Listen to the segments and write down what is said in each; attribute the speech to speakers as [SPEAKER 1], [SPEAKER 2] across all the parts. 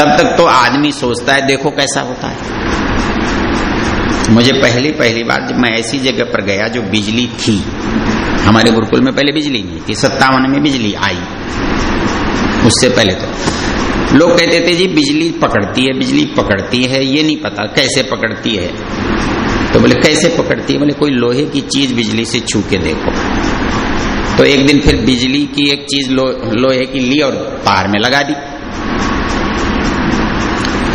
[SPEAKER 1] तब तक तो आदमी सोचता है देखो कैसा होता है। मुझे पहली पहली बार जब मैं ऐसी जगह पर गया जो बिजली थी हमारे गुरुकुल में पहले बिजली नहीं थी सत्तावन में बिजली आई। उससे पहले तो। लोग कहते थे जी बिजली पकड़ती है बिजली पकड़ती है ये नहीं पता कैसे पकड़ती है। तो बोले कैसे पकड़ती है? बोले कोई लोहे की चीज़ बिजली से छू के देखो। तो एक दिन फिर बिजली की एक चीज़ लो, लोहे की ली और तार में लगा दी।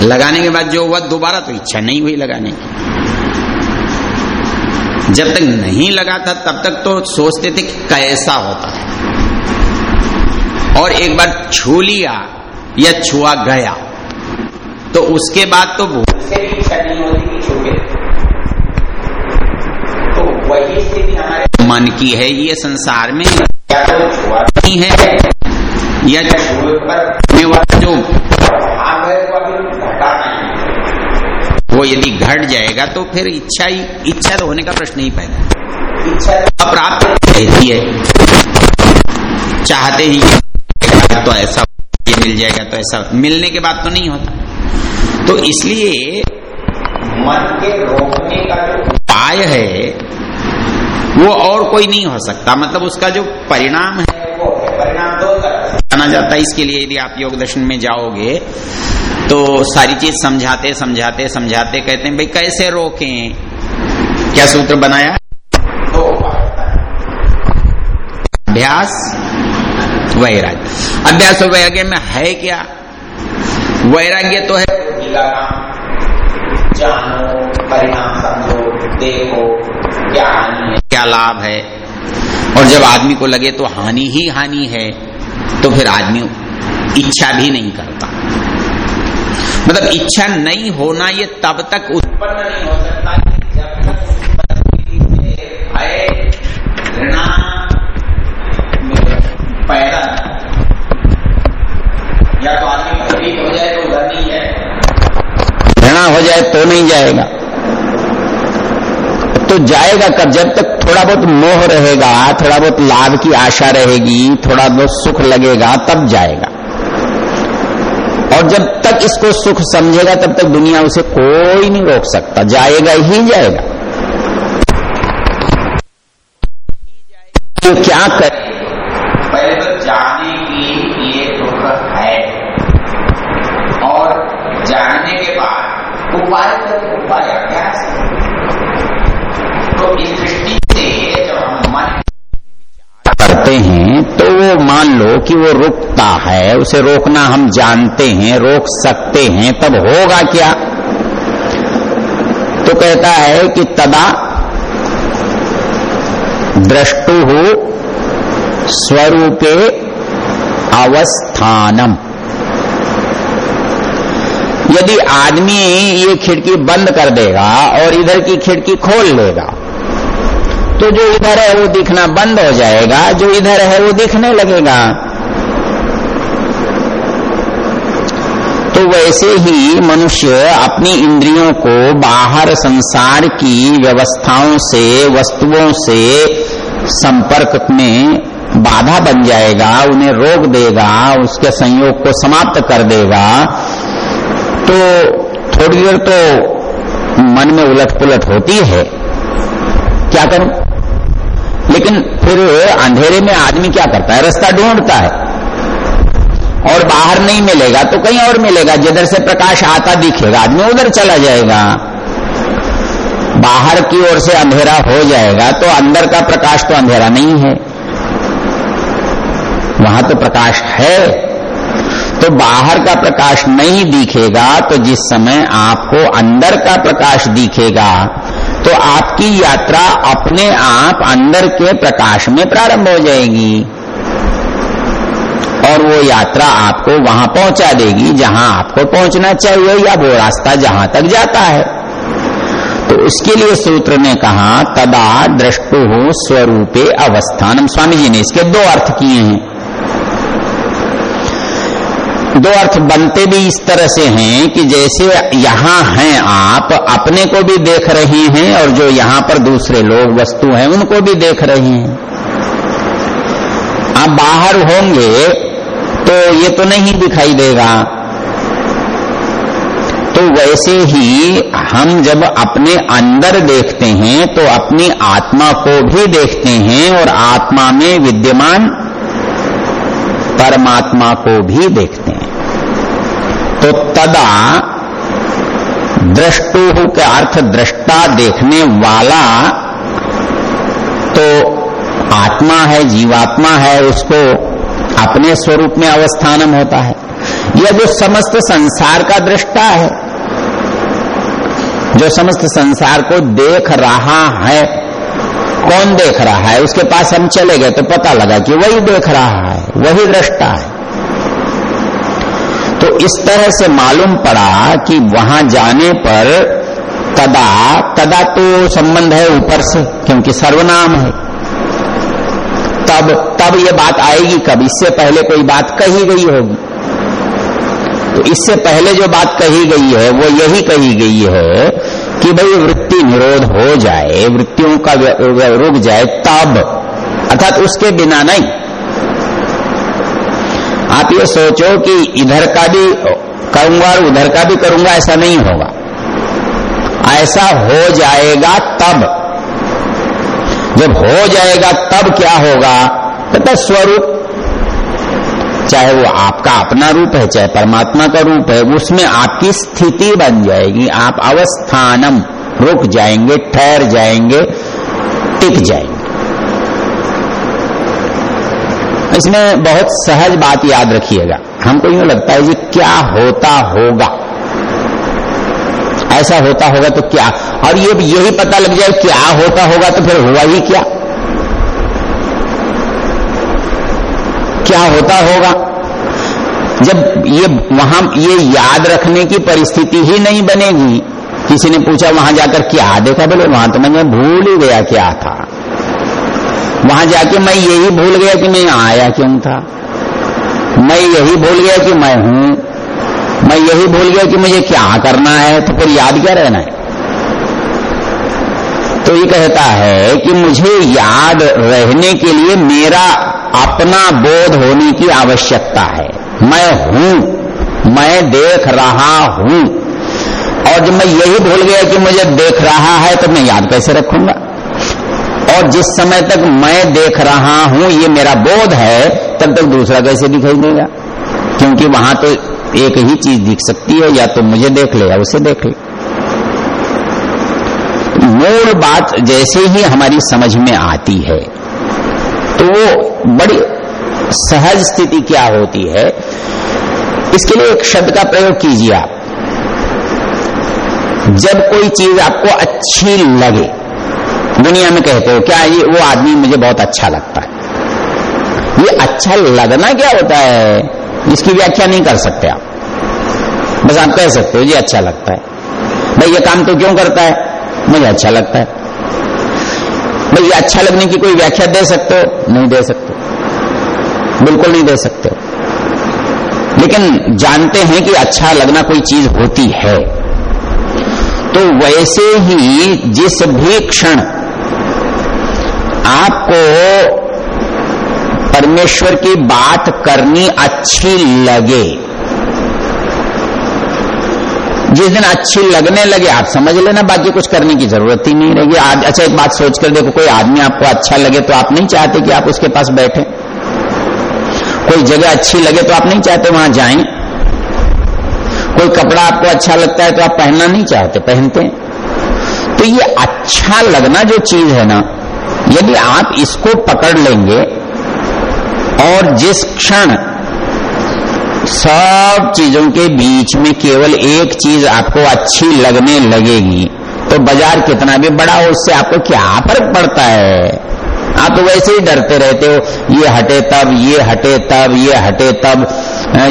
[SPEAKER 1] लगाने के बाद जो हुआ दोबारा तो इच्छा नहीं हुई लगाने की। जब तक नहीं लगा था तब तक तो सोचते थे कि कैसा होता है। और एक बार छू लिया या छुआ गया तो उसके बाद तो भूल से भी इच्छा नहीं होती कि छूटे तो वही स्थिति हमारे मन की है ये संसार में क्या तो छुआ नहीं है या छुए पर जो भाव है वो अभी घटा नहीं वो यदि घट जाएगा तो फिर इच्छा ही इच्छा तो होने का प्रश्न ही पैदा इच्छा तो अप्राप्त रहती है। चाहते ही तो ऐसा ये मिल जाएगा तो ऐसा मिलने के बाद तो नहीं होता। तो इसलिए मन के रोकने का जो उपाय है वो और कोई नहीं हो सकता। मतलब उसका जो परिणाम है वो परिणाम दो तरह जाना जाता है। इसके लिए यदि आप योग दर्शन में जाओगे तो सारी चीज़ समझाते समझाते समझाते कहते हैं भाई कैसे रोकें? क्या सूत्र बनाया? तो अभ्यास वैराग्य। अभ्यास और वैराग्य में है क्या? वैराग्य तो है। जानो परिणाम समझो देखो क्या हानि है। क्या लाभ है? और जब आदमी को लगे तो हानि ही हानि है तो फिर आदमी इच्छा भी नहीं करता। मतलब इच्छा नहीं होना ये तब तक उत्पन्न नहीं हो सकता जब तक भय घृणा पैदा या तो आदमी भयभीत हो जाए तो उधर नहीं जाए घृणा हो जाए तो नहीं जाएगा। तो जाएगा कब? जब तक थोड़ा बहुत मोह रहेगा थोड़ा बहुत लाभ की आशा रहेगी थोड़ा बहुत सुख लगेगा तब जाएगा। और जब तक इसको सुख समझेगा, तब तक दुनिया उसे कोई नहीं रोक सकता। जाएगा ही जाएगा। तो क्या करे? पहले तो जाने लो कि वो रुकता है, उसे रोकना हम जानते हैं, रोक सकते हैं, तब होगा क्या? तो कहता है कि तदा दृष्टु हो स्वरूपे अवस्थानम। यदि आदमी ये खिड़की बंद कर देगा और इधर की खिड़की खोल लेगा तो जो इधर है वो दिखना बंद हो जाएगा, जो इधर है वो दिखने लगेगा। तो वैसे ही मनुष्य अपनी इंद्रियों को बाहर संसार की व्यवस्थाओं से, वस्तुओं से संपर्क में बाधा बन जाएगा, उन्हें रोक देगा, उसके संयोग को समाप्त कर देगा। तो थोड़ी देर तो मन में उलट पुलट होती है। क्या करूँ? लेकिन फिर अंधेरे में आदमी क्या करता है? रास्ता ढूंढता है। और बाहर नहीं मिलेगा तो कहीं और मिलेगा। जिधर से प्रकाश आता दिखेगा, आदमी उधर चला जाएगा। बाहर की ओर से अंधेरा हो जाएगा तो अंदर का प्रकाश तो अंधेरा नहीं है। वहाँ तो प्रकाश है। तो बाहर का प्रकाश नहीं दिखेगा तो जिस समय आपको अंदर का प्रकाश दिखेगा तो आपकी यात्रा अपने आप अंदर के प्रकाश में प्रारंभ हो जाएगी। और वो यात्रा आपको वहाँ पहुँचा देगी, जहाँ आपको पहुँचना चाहिए या वो रास्ता जहाँ तक जाता है। तो उसके लिए सूत्र ने कहा, तदा दृष्टु हो स्वरूपे अवस्थानम स्वामी जी ने इसके दो अर्थ किए हैं। दो अर्थ बनते भी इस तरह से हैं कि जैसे यहाँ हैं आप, अपने को भी देख रहे हैं और जो यहाँ पर दूसरे लोग, वस्तु हैं, उनको भी देख रहे हैं। आप बाहर होंगे तो ये तो नहीं दिखाई देगा। तो वैसे ही हम जब अपने अंदर देखते हैं तो अपनी आत्मा को भी देखते हैं और आत्मा में विद्यमान परमात्मा को भी देखते हैं। तो तदा दृष्टु के अर्थ दृष्टा देखने वाला तो आत्मा है, जीवात्मा है, उसको अपने स्वरूप में अवस्थानम होता है। यह जो समस्त संसार का दृष्टा है, जो समस्त संसार को देख रहा है कौन देख रहा है? उसके पास हम चले गए तो पता लगा कि वही देख रहा है, वही दृष्टा है। तो इस तरह से मालूम पड़ा कि वहाँ जाने पर तदा तदा तो संबंध है ऊपर से, क्योंकि सर्वनाम है। तब तब ये बात आएगी कब? इससे पहले कोई बात कही गई होगी। तो इससे पहले जो बात कही गई है, वो यही कही गई है कि भाई वृत्ति निरोध हो जाए, वृत्तियों का रुक जाए तब, अर्थात उसके बिना नहीं। आप ये सोचो कि इधर का भी करूँगा और उधर का भी करूँगा, ऐसा नहीं होगा। ऐसा हो जाएगा तब। जब हो जाएगा तब क्या होगा? कहता स्वरूप चाहे वो आपका अपना रूप है, चाहे परमात्मा का रूप है, उसमें आपकी स्थिति बन जाएगी। आप अवस्थानम, रुक जाएँगे, ठहर जाएँगे, टिक जाएँगे। इसमें बहुत सहज बात याद रखिएगा। हमको यूँ लगता है जी, क्या होता होगा? ऐसा होता होगा तो क्या? और ये यही पता लग जाए, क्या होता होगा तो फिर हुआ ही क्या? क्या होता होगा? जब ये वहाँ, ये याद रखने की परिस्थिति ही नहीं बनेगी। किसी ने पूछा, वहाँ जाकर क्या देखा? बोले, वहाँ तो मैं भूल ही गया क्या था। वहाँ जाके मैं यही भूल गया कि मैं आया क्यों था। मैं यही भूल गया कि मैं हूँ। मैं यही भूल गया कि मुझे क्या करना है तो फिर याद क्या रहना है? तो ये कहता है कि मुझे याद रहने के लिए मेरा अपना बोध होने की आवश्यकता है। मैं हूँ, मैं देख रहा हूँ। और जब मैं यही भूल गया कि मुझे देख रहा है तो मैं याद कैसे रखूँगा? और जिस समय तक मैं देख रहा हूँ, ये मेरा बोध है, तब तक दूसरा कैसे दिखाई देगा? क्योंकि वहाँ तो एक ही चीज़ दिख सकती है, या तो मुझे देख ले, या उसे देख ले। मूल बात जैसे ही हमारी समझ में आती है तो वो बड़ी सहज स्थिति क्या होती है? इसके लिए एक शब्द का प्रयोग कीजिए आप। जब कोई चीज़ आपको अच्छी लगे, दुनिया में कहते हो, क्या ये, वो आदमी मुझे बहुत अच्छा लगता है? ये अच्छा लगना क्या होता है? इसकी व्याख्या नहीं कर सकते आप। बस आप कह सकते हो जी अच्छा लगता है। भाई, ये काम तो क्यों करता है? मुझे अच्छा लगता है। भाई अच्छा लगने की कोई व्याख्या दे सकते हो? नहीं दे सकते। बिल्कुल नहीं दे सकते। लेकिन जानते हैं कि अच्छा लगना कोई चीज़ होती है। तो वैसे ही जिस भी क्षण आपको परमेश्वर की बात करनी अच्छी लगे जिस दिन अच्छी लगने लगे, आप समझ लेना बाकी कुछ करने की ज़रूरत ही नहीं रहेगी। अच्छा एक बात सोच कर देखो, कोई आदमी आपको अच्छा लगे तो आप नहीं चाहते कि आप उसके पास बैठे। कोई जगह अच्छी लगे तो आप नहीं चाहते, वहाँ जाए। कोई कपड़ा आपको अच्छा लगता है तो आप पहनना नहीं चाहते, पहनते तो ये अच्छा लगना जो चीज़ है ना, यदि आप इसको पकड़ लेंगे, और जिस क्षण सब चीज़ों के बीच में केवल एक चीज़ आपको अच्छी लगने लगेगी। तो बाज़ार कितना भी बड़ा हो, उससे आपको क्या फ़र्क पड़ता है? आप तो वैसे ही डरते रहते हो, ये हटे तब, ये हटे तब, ये हटे तब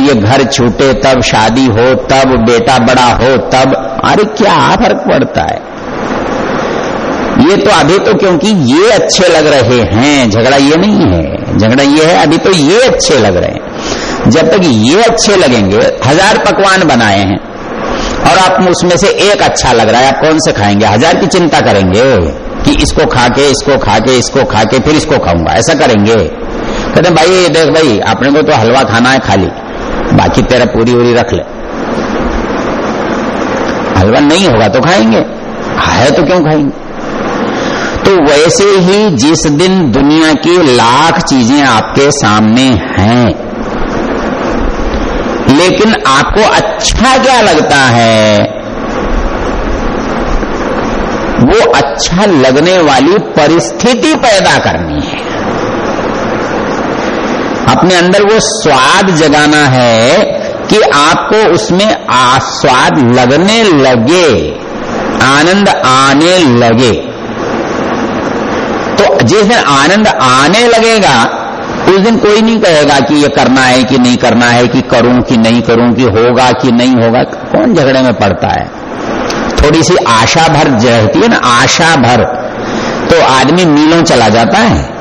[SPEAKER 1] ये घर छूटे तब, शादी हो तब, बेटा बड़ा हो तब। अरे क्या फ़र्क पड़ता है? ये तो अभी तो क्योंकि ये अच्छे लग रहे हैं, झगड़ा ये नहीं है। झगड़ा ये है, अभी तो ये अच्छे लग रहे हैं। जब तक ये अच्छे लगेंगे, हज़ार पकवान बनाए हैं, और आप उसमें से एक अच्छा लग रहा है, आप कौन से खाएँगे? हज़ार की चिंता करेंगे, कि इसको खा के इसको खा के इसको खा के फिर इसको खाऊँगा, ऐसा करेंगे। कहते भाई ये देख भाई अपने को तो हलवा खाना है खाली बाकी तेरा पूरी उरी रख ले। हलवा नहीं होगा तो खाएँगे है तो क्यों खाएँगे? तो वैसे ही जिस दिन दुनिया की लाख चीज़ें आपके सामने हैं लेकिन आपको अच्छा क्या लगता है? वो अच्छा लगने वाली परिस्थिति पैदा करनी है। अपने अंदर वो स्वाद जगाना है कि आपको उसमें आस्वाद लगने लगे, आनंद आने लगे। तो जिस आनंद आने लगेगा उस दिन कोई नहीं कहेगा कि ये करना है कि नहीं करना है, कि करूँ कि नहीं करूँ, कि होगा कि नहीं होगा, कौन झगड़े में पड़ता है? थोड़ी सी आशा भर रहती है ना, आशा भर तो आदमी मीलों चला जाता है।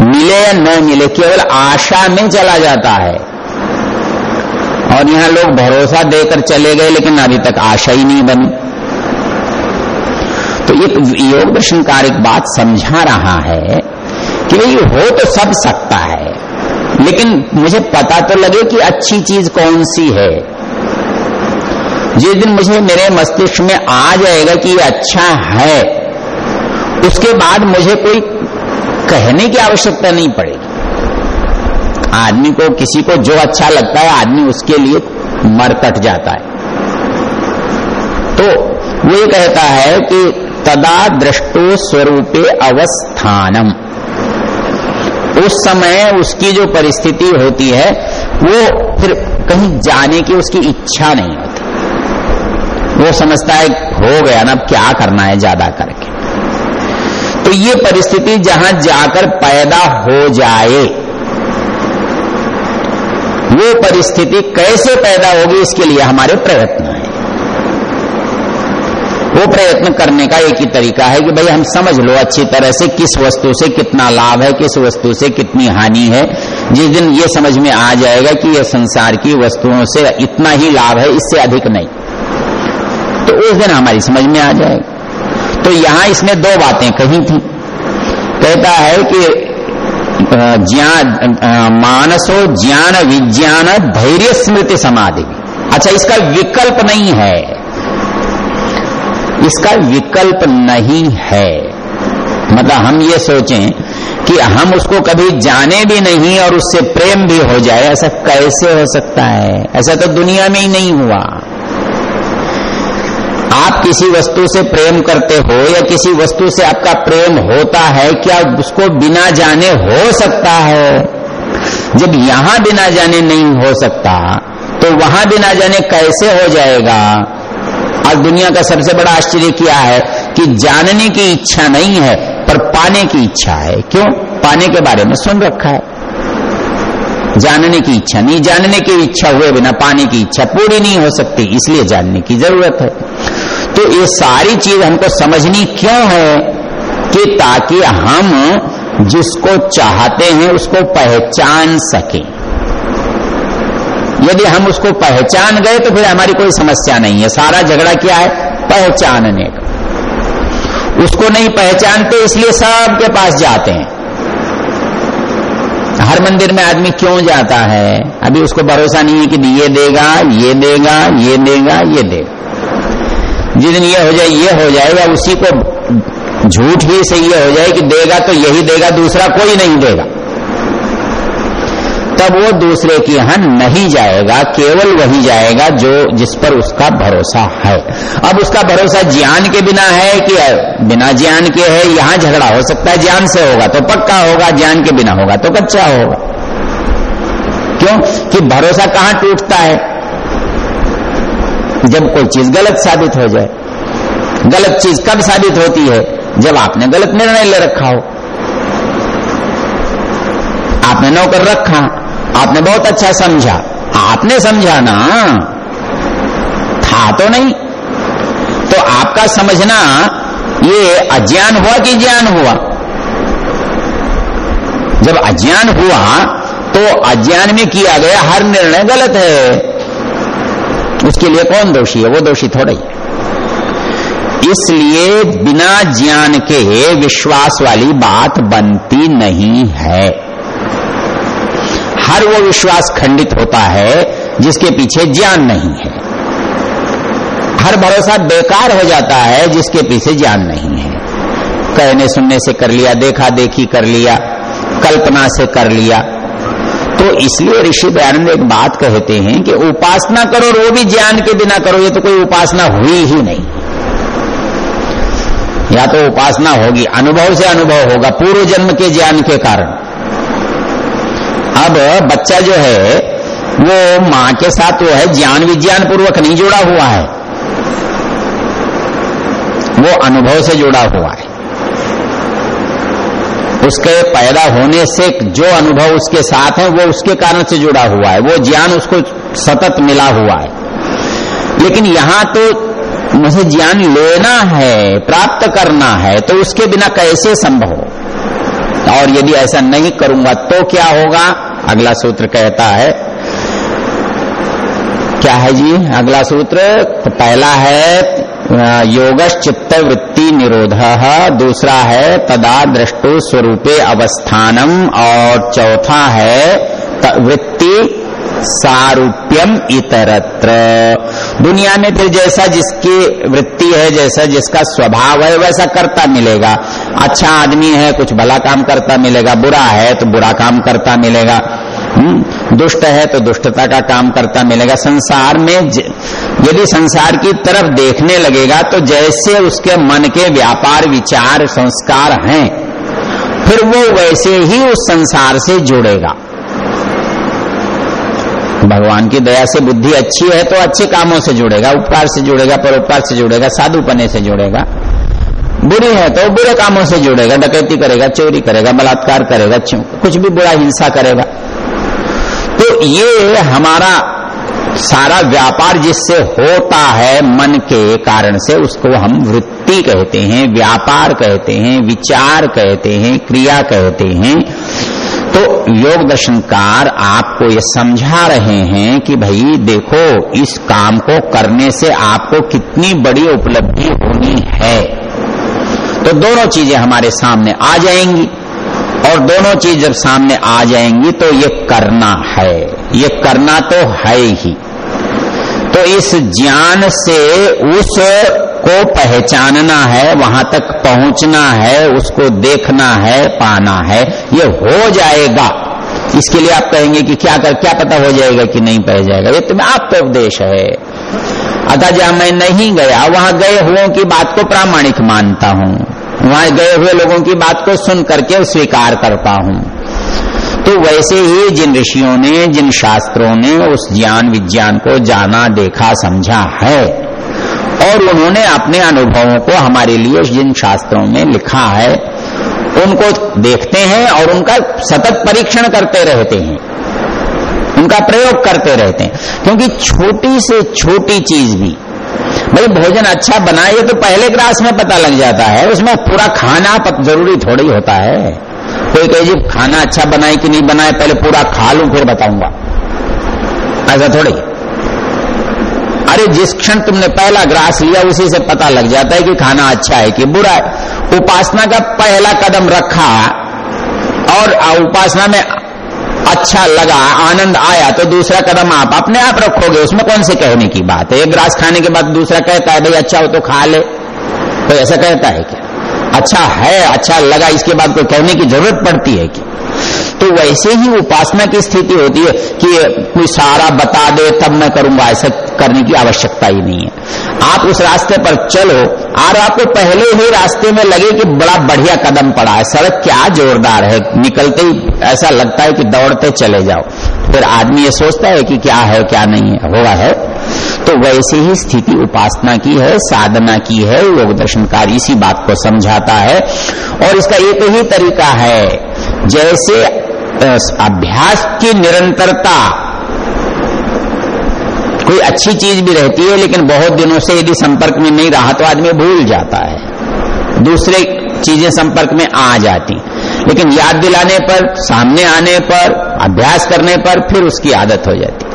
[SPEAKER 1] मिले या न मिले, केवल आशा में चला जाता है। और यहाँ लोग भरोसा देकर चले गए, लेकिन अभी तक आशा ही नहीं बनी। तो एक योग दर्शनकार एक बात समझा रहा है कि भाई हो तो सब सकता है। लेकिन मुझे पता तो लगे कि अच्छी चीज़ कौन सी है। जिस दिन मुझे मेरे मस्तिष्क में आ जाएगा कि ये अच्छा है, उसके बाद मुझे कोई कहने की आवश्यकता नहीं पड़ेगी। आदमी को, किसी को जो अच्छा लगता है, आदमी उसके लिए मरकट जाता है। तो वो ये कहता है कि तदा दृष्टो स्वरूपे अवस्थानम। उस समय उसकी जो परिस्थिति होती है, वो फिर कहीं जाने की उसकी इच्छा नहीं होती। वो समझता है, हो गया ना, अब क्या करना है ज़्यादा करके। तो ये परिस्थिति जहाँ जाकर पैदा हो जाए, वो परिस्थिति कैसे पैदा होगी इसके लिए हमारे प्रयत्न वो प्रयत्न करने का एक ही तरीका है कि भाई हम समझ लो अच्छी तरह से किस वस्तु से कितना लाभ है, किस वस्तु से कितनी हानि है। जिस दिन ये समझ में आ जाएगा कि यह संसार की वस्तुओं से इतना ही लाभ है, इससे अधिक नहीं। तो उस दिन हमारी समझ में आ जाएगा। तो यहाँ इसने दो बातें कही थी। कहता है कि ज्ञान मानसो ज्ञान विज्ञान धैर्य स्मृति समाधि। अच्छा इसका विकल्प नहीं है। इसका विकल्प नहीं है। मतलब हम ये सोचें कि हम उसको कभी जाने भी नहीं और उससे प्रेम भी हो जाए, ऐसा कैसे हो सकता है? ऐसा तो दुनिया में ही नहीं हुआ। आप किसी वस्तु से प्रेम करते हो या किसी वस्तु से आपका प्रेम होता है, क्या उसको बिना जाने हो सकता है? जब यहाँ बिना जाने नहीं हो सकता तो वहाँ बिना जाने कैसे हो जाएगा? आज दुनिया का सबसे बड़ा आश्चर्य क्या है कि जानने की इच्छा नहीं है, पर पाने की इच्छा है। क्यों? पाने के बारे में सुन रखा है। जानने की इच्छा नहीं, जानने की इच्छा हुए बिना पाने की इच्छा पूरी नहीं हो सकती, इसलिए जानने की ज़रूरत है। तो ये सारी चीज़ हमको समझनी क्यों है कि ताकि हम जिसको चाहते हैं उसको पहचान सकें। यदि हम उसको पहचान गए तो फिर हमारी कोई समस्या नहीं है। सारा झगड़ा क्या है? पहचानने का। उसको नहीं पहचानते, इसलिए सबके पास जाते हैं। हर मंदिर में आदमी क्यों जाता है? अभी उसको भरोसा नहीं है कि ये देगा ये देगा ये देगा ये देगा। जिस दिन ये हो जाए, ये हो जाएगा, उसी को झूठ ही से ये हो जाए कि देगा तो यही देगा, दूसरा कोई नहीं देगा। तब वो दूसरे के यहाँ नहीं जाएगा, केवल वही जाएगा जो जिस पर उसका भरोसा है। अब उसका भरोसा ज्ञान के बिना है कि, बिना ज्ञान के है, यहाँ झगड़ा हो सकता है, ज्ञान से होगा तो पक्का होगा, ज्ञान के बिना होगा तो कच्चा होगा। क्यों? कि भरोसा कहाँ टूटता है? जब कोई चीज़ गलत साबित हो जाए। गलत चीज़ कब साबित होती है? जब आपने गलत निर्णय ले रखा हो। आपने नौकर रखा। आपने बहुत अच्छा समझा। आपने समझा ना? था तो नहीं। तो आपका समझना, ये अज्ञान हुआ कि ज्ञान हुआ? जब अज्ञान हुआ तो अज्ञान में किया गया हर निर्णय गलत है। उसके लिए कौन दोषी है? वो दोषी थोड़ा ही इसलिए बिना ज्ञान के विश्वास वाली बात बनती नहीं है। हर वो विश्वास खंडित होता है, जिसके पीछे ज्ञान नहीं है। हर भरोसा बेकार हो जाता है, जिसके पीछे ज्ञान नहीं है। कहने सुनने से कर लिया, देखा देखी कर लिया, कल्पना से कर लिया। तो इसलिए ऋषि दयानंद एक बात कहते हैं कि उपासना करो, वो भी ज्ञान के बिना करो, ये तो कोई उपासना हुई ही नहीं। या तो उपासना होगी, अनुभव से अनुभव होगा, पूर्व जन्म के ज्ञान के कारण। अब बच्चा जो है, वो माँ के साथ वो है, ज्ञान विज्ञान पूर्वक नहीं जुड़ा हुआ है। वो अनुभव से जुड़ा हुआ है। उसके पैदा होने से जो अनुभव उसके साथ है, वो उसके कारण से जुड़ा हुआ है। वो ज्ञान उसको सतत मिला हुआ है। लेकिन यहाँ तो मुझे ज्ञान लेना है, प्राप्त करना है तो उसके बिना कैसे संभव और यदि ऐसा नहीं करूँगा तो क्या होगा? अगला सूत्र कहता है। क्या है जी? अगला सूत्र तो पहला है योगश चित्त वृत्ति निरोध, दूसरा है, तदा दृष्टु स्वरूपे अवस्थानम, और चौथा है वृत्ति सारूप्यम इतरत्र। दुनिया में फिर जैसा जिसकी वृत्ति है जैसा जिसका स्वभाव है वैसा करता मिलेगा। अच्छा आदमी है कुछ भला काम करता मिलेगा। बुरा है तो बुरा काम करता मिलेगा। हम्म, दुष्ट है तो दुष्टता का काम करता मिलेगा। संसार में यदि संसार की तरफ़ देखने लगेगा तो जैसे उसके मन के व्यापार विचार संस्कार हैं फिर वो वैसे ही उस संसार से जुड़ेगा। भगवान की दया से बुद्धि अच्छी है तो अच्छे कामों से जुड़ेगा, उपकार से जुड़ेगा, परोपकार से जुड़ेगा, साधुपने से जुड़ेगा। बुरी है तो बुरे कामों से जुड़ेगा, डकैती करेगा, चोरी करेगा, बलात्कार करेगा कुछ भी बुरा हिंसा करेगा। तो ये हमारा सारा व्यापार जिससे होता है मन के कारण से, उसको हम वृत्ति कहते हैं, व्यापार कहते हैं, विचार कहते हैं, क्रिया कहते हैं। तो योग दर्शनकार आपको ये समझा रहे हैं कि भाई देखो, इस काम को करने से आपको कितनी बड़ी उपलब्धि होनी है। तो दोनों चीज़ें हमारे सामने आ जाएँगी। और दोनों चीज़ जब सामने आ जाएँगी तो ये करना है। ये करना तो है ही। तो इस ज्ञान से, उस को पहचानना है, वहाँ तक पहुँचना है, उसको देखना है, पाना है, ये हो जाएगा। इसके लिए आप कहेंगे कि क्या कर, क्या पता हो जाएगा कि नहीं पह जाएगा। ये तुम्हें आप तो उपदेश है। अतः जहाँ मैं नहीं गया, वहाँ गए हुओं की बात को प्रामाणिक मानता हूँ। वहाँ गए हुए लोगों की बात को सुन करके स्वीकार करता हूँ। तो वैसे ही जिन ऋषियों ने, जिन शास्त्रों ने उस ज्ञान विज्ञान को जाना, देखा, समझा है और उन्होंने अपने अनुभवों को हमारे लिए जिन शास्त्रों में लिखा है, उनको देखते हैं और उनका सतत परीक्षण करते रहते हैं। उनका प्रयोग करते रहते हैं। क्योंकि छोटी से छोटी चीज़ भी, भाई भोजन अच्छा बनाए तो पहले ग्रास में पता लग जाता है, उसमें पूरा खाना ज़रूरी थोड़ी होता है। कोई कहे जी, खाना अच्छा बनाए कि नहीं बनाए, पहले पूरा खा लू, फिर बताऊँगा। ऐसा थोड़ी। अरे जिस क्षण तुमने पहला ग्रास लिया, उसी से पता लग जाता है कि खाना अच्छा है कि बुरा है। उपासना का पहला कदम रखा और उपासना में अच्छा लगा, आनंद आया तो दूसरा कदम आप अपने आप रखोगे। उसमें कौन से कहने की बात है? एक ग्रास खाने के बाद दूसरा कहता है, भाई अच्छा हो तो खा ले। तो ऐसा कहता है क्या? अच्छा है अच्छा लगा, इसके बाद कोई कहने की ज़रूरत पड़ती है क्या? तो वैसे ही उपासना की स्थिति होती है कि कोई सारा बता दे, तब मैं करूँगा, ऐसा करने की आवश्यकता ही नहीं है। आप उस रास्ते पर चलो, और आपको पहले ही रास्ते में लगे कि बड़ा बढ़िया कदम पड़ा है, सड़क क्या जोरदार है, निकलते ही ऐसा लगता है कि दौड़ते चले जाओ। फिर आदमी ये सोचता है कि क्या है, क्या नहीं है, होगा है। तो वैसे ही स्थिति उपासना की है, साधना की है, योग दर्शनकार इसी बात को समझाता है। और इसका एक ही तरीका है, जैसे अभ्यास की निरंतरता, कोई अच्छी चीज़ भी रहती है, लेकिन बहुत दिनों से यदि संपर्क में नहीं रहा तो आदमी भूल जाता है। दूसरे चीज़ें संपर्क में आ जाती। लेकिन याद दिलाने पर, सामने आने पर, अभ्यास करने पर, फिर उसकी आदत हो जाती।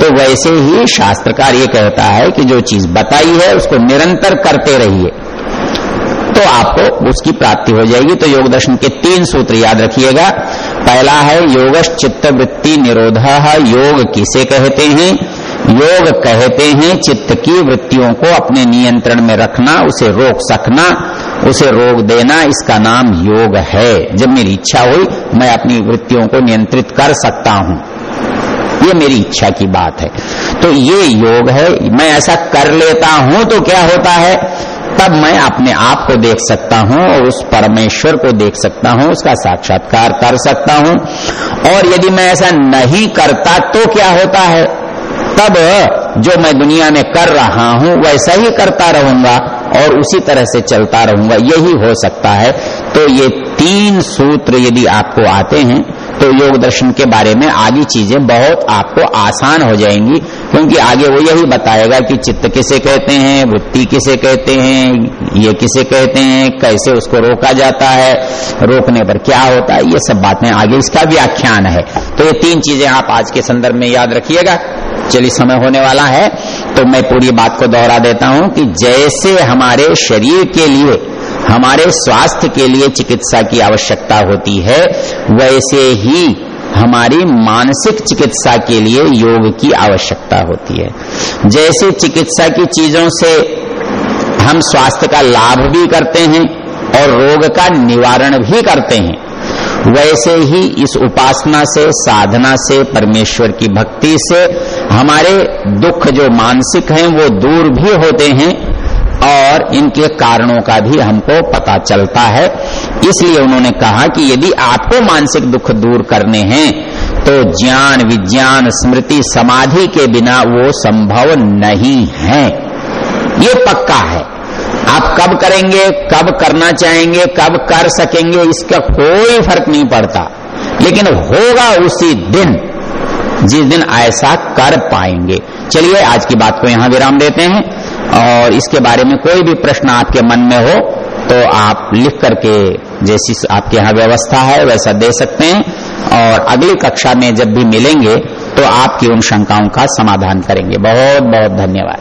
[SPEAKER 1] तो वैसे ही शास्त्रकार ये कहता है कि जो चीज़ बताई है, उसको निरंतर करते रहिए। तो आपको उसकी प्राप्ति हो जाएगी। तो योग दर्शन के तीन सूत्र याद रखिएगा। पहला है योग चित्त वृत्ति निरोध। योग किसे कहते हैं? योग कहते हैं चित्त की वृत्तियों को अपने नियंत्रण में रखना, उसे रोक सकना, उसे रोक देना। इसका नाम योग है। जब मेरी इच्छा हुई, मैं अपनी वृत्तियों को नियंत्रित कर सकता हूँ। ये मेरी इच्छा की बात है। तो ये योग है, मैं ऐसा कर लेता हूँ तो क्या होता है? तब मैं अपने आप को देख सकता हूँ और उस परमेश्वर को देख सकता हूँ, उसका साक्षात्कार कर सकता हूँ। और यदि मैं ऐसा नहीं करता तो क्या होता है? तब जो मैं दुनिया में कर रहा हूँ, वैसा ही करता रहूँगा और उसी तरह से चलता रहूँगा। यही हो सकता है। तो ये तीन सूत्र यदि आपको आते हैं तो योग दर्शन के बारे में आगे चीज़ें बहुत आपको आसान हो जाएँगी, क्योंकि आगे वो यही बताएगा कि चित्त किसे कहते हैं वृत्ति किसे कहते हैं, ये किसे कहते हैं, कैसे उसको रोका जाता है, रोकने पर क्या होता है, ये सब बातें आगे इसका व्याख्यान है। तो ये तीन चीज़ें आप आज के संदर्भ में याद रखिएगा। चलिए समय होने वाला है तो मैं पूरी बात को दोहरा देता हूँ कि जैसे हमारे शरीर के लिए हमारे स्वास्थ्य के लिए चिकित्सा की आवश्यकता होती है, वैसे ही हमारी मानसिक चिकित्सा के लिए योग की आवश्यकता होती है। जैसे चिकित्सा की चीज़ों से हम स्वास्थ्य का लाभ भी करते हैं और रोग का निवारण भी करते हैं, वैसे ही इस उपासना से, साधना से, परमेश्वर की भक्ति से हमारे दुख जो मानसिक हैं वो दूर भी होते हैं और इनके कारणों का भी हमको पता चलता है। इसलिए उन्होंने कहा कि यदि आपको मानसिक दुख दूर करने हैं तो ज्ञान, विज्ञान, स्मृति, समाधि के बिना वो संभव नहीं है। ये पक्का है। आप कब करेंगे, कब करना चाहेंगे, कब कर सकेंगे, इसका कोई फ़र्क नहीं पड़ता। लेकिन होगा उसी दिन, जिस दिन ऐसा कर पाएँगे। चलिए, आज की बात को यहाँ विराम देते हैं। और इसके बारे में कोई भी प्रश्न आपके मन में हो तो आप लिख करके जैसी आपके यहाँ व्यवस्था है, वैसा दे सकते हैं। और अगली कक्षा में जब भी मिलेंगे तो आपकी उन शंकाओं का समाधान करेंगे। बहुत बहुत धन्यवाद।